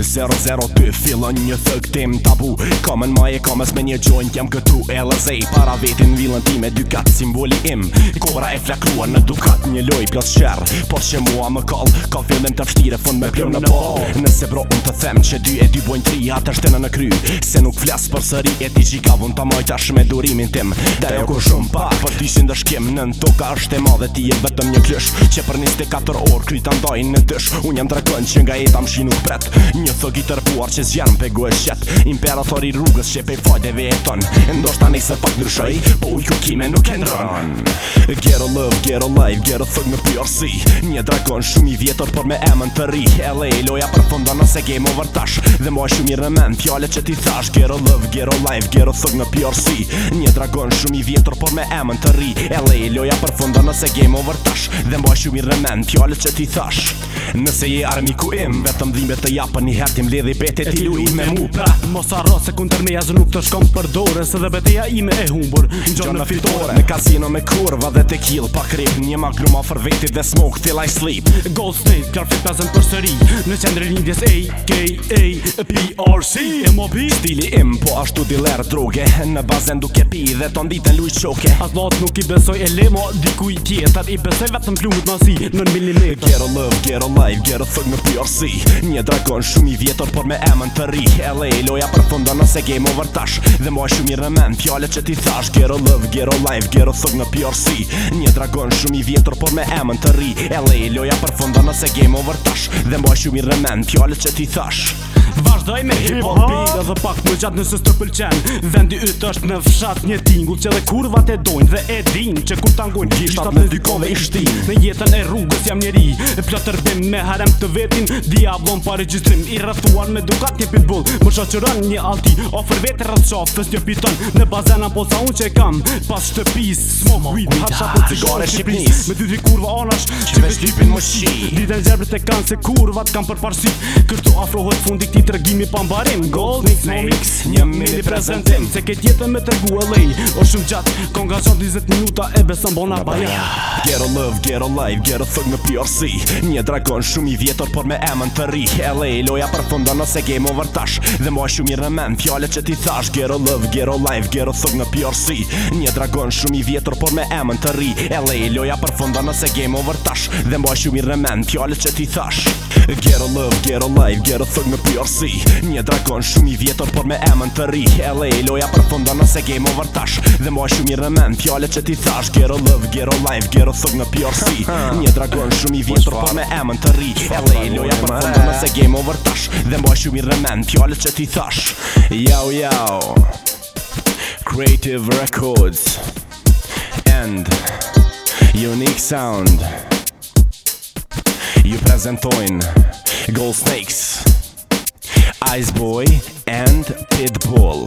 2002 Filon një thëgtim tabu Komen maje komes me një joint jam këtu LZ Para vetin vilën ti me dykat simboli im Kobra e flakrua në dukat një loj plas qer Po që mua më kall Ka fillim të pështire fund me plëm në po Nëse bro unë të them që dy e dy bojnë tri të shtena në kry Se nuk flas për sëri e ti gjika vun të mojta me durimin tim Da jo ku shumë pak Për ti si ndëshkim në në toka është e madhe ti e vetëm një klysh Që për 24 orë kryta ndoj në tësh Unë jam drakon që nga jetam shi nuk pret një në thë gitar puar që zjanë pe gu e shqet Imperatori rrugës që pe fajt e ton Ndo shtani se pak në shëj, po u kjo nuk e në rënë Get a love, get a life, get a thug në PRC Një dragon shumë i vjetër por me emën të ri LA loja për fonda nëse game over tash Dhe moj shumë mirë në men, fjale që ti thash Get a love, get a life, get a thug në PRC Një dragon shumë i vjetër por me emën të ri LA loja për fonda nëse game over tash Dhe moj shumë mirë në men, fjale që ti thash Nëse je armi ku im, vetëm dhime të japën një hertim Ledhe i bete ti lu i me mu pra Mos arro se ku në tërmeja zë nuk të shkom për dore Se dhe beteja ime e humbur, Gjona fitore Me kasino me kurva dhe te kill pa krip një mak nuk ma for dhe smoke till i sleep gold state car fit pas në përsëri në qendrën e lindjes e k a p r c m o b stili im po ashtu di lër droge në bazën duke pi dhe ton ditën luj çoke as lot nuk i besoj e lemo diku i tjetat i besoj vetëm plumut mazi nën mililitër get a love get a life get a fuck p r c një dragon shumë i vjetër por me emën të rri l loja përfundon në se game over tash dhe mua shumë i rëmend fjalët që ti thash get a love get a life get a fuck p r c Një dragon shumë i vjetër por me emën të ri E loja për funda nëse game over tash Dhe mbaj shumë i remen pjallet që ti thash vazhdoj me hip hop beat Edhe pak më gjatë nëse së të pëlqen Vendi ytë është në fshat një tingull Që dhe kurvat e dojnë dhe e din Që kur tangojnë gjishtat në dykove i shtin Në jetën e rrugës jam njeri E plëtër me harem të vetin Diablon pa regjistrim I rrëthuar me dukat një pitbull Më shoqëron një alti ofër vetë rrëth të një piton Në bazena po sa unë që e kam Pas shtëpis Smoke weed Hapsha për cigare shqipnis Me dy kurva anash Që veç dipin më shi Diden të kanë se kurvat kanë për farsi afrohet fundi këti të Kimi pa mbarim Gold Mix Mo Mix Një mili prezentim Se ke jetën me tërgu e lej O shumë gjatë Kon ga qatë minuta e besën bona bale Get a love, get a life, get a thug në PRC Një dragon shumë i vjetor por me emën të ri LA loja për funda, nëse ose game over tash Dhe mua shumë i rëmen fjale që ti thash Get a love, get a life, get a thug në PRC Një dragon shumë i vjetor por me emën të ri LA loja për funda, nëse ose game over tash Dhe mua shumë i rëmen fjale që ti thash Get a love, get a life, get a thug në PRC Një dragon shumë i vjetër, por me emën të ri LA, loja për fonda nëse game over tash Dhe moj shumë i rëmen, pjale që ti thash Get a love, get a life, get a thug në PRC Një dragon shumë i vjetër, por me emën të ri LA, loja për fonda nëse game over tash Dhe moj shumë i rëmen, pjale që ti thash Yo, yo Creative Records And Unique Sound you prezentuin Gold Snakes, Ice Boy and Pitbull.